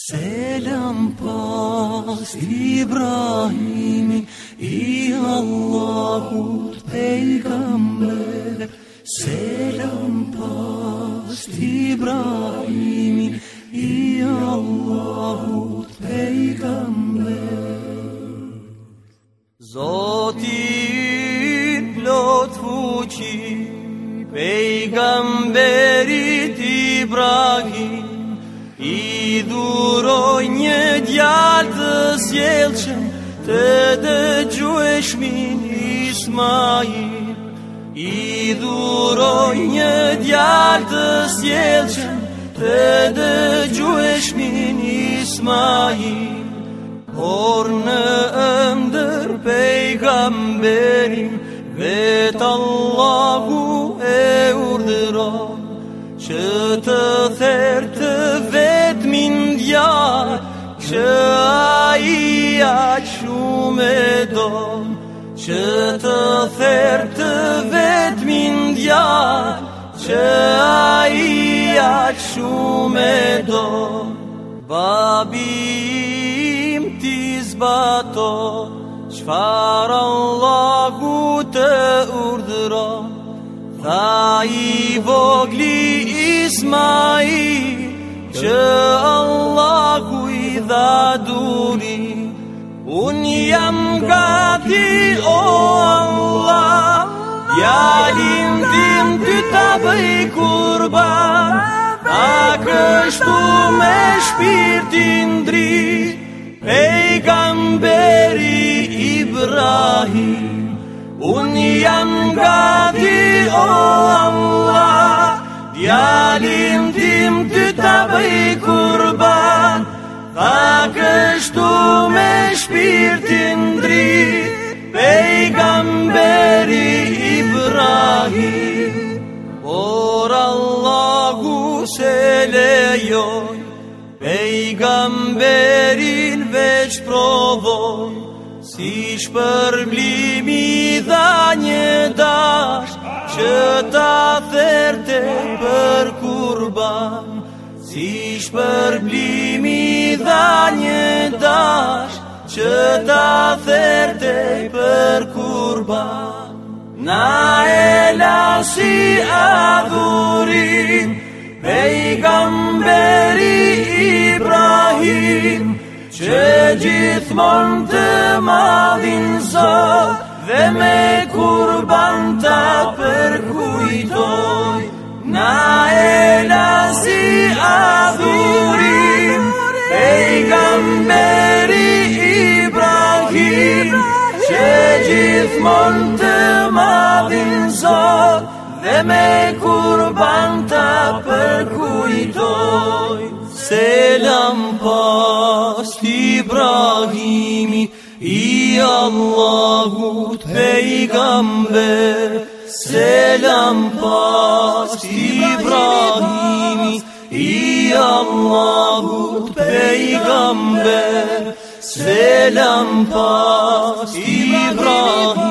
Selam pas İbrahim'in iyi Allahut peygamber Selam pas İbrahim'in iyi Allahut peygamber Zotit lotfu çi peygamberit İbrahim djallë të zjelqëm Të dëgjuesh min I dhuroj një djallë të zjelqëm Të dëgjuesh min Ismail Por në ëndër pejgamberin Vetë Allahu e urdhëron Që të dëgjuesh Që a i atë shumë do Që të thërë të vetë mindja Që i atë shumë do Babi im t'izbato Që faron lagu të urdro Dha i vogli Isma i Që Allah ku i dha duri Unë jam gati o Allah Ja lindim ty ta bëj kurba A kështu me shpirtin dri E i Ibrahim Unë jam gati o Allah Ja lindim ty ta bëj kurban Tha kështu me shpirtin drit Pejgamberi Ibrahim Por Allahu se lejoj Pejgamberin veç provoj Si shpërblimi dha një dash Që korban Si shpërblimi dha një dash Që ta therte për kurban Na e lasi adhurin Pe i gamberi Ibrahim Që gjithmon të madhin zot Dhe me kurban ta gjithmon të madhin zot Dhe me kurban ta për kujtoj Selam pas të Ibrahimi I Allahut pe pejgamber Selam pas të Ibrahimi I Allahut pe pejgamber Selam pas të Ibrahimi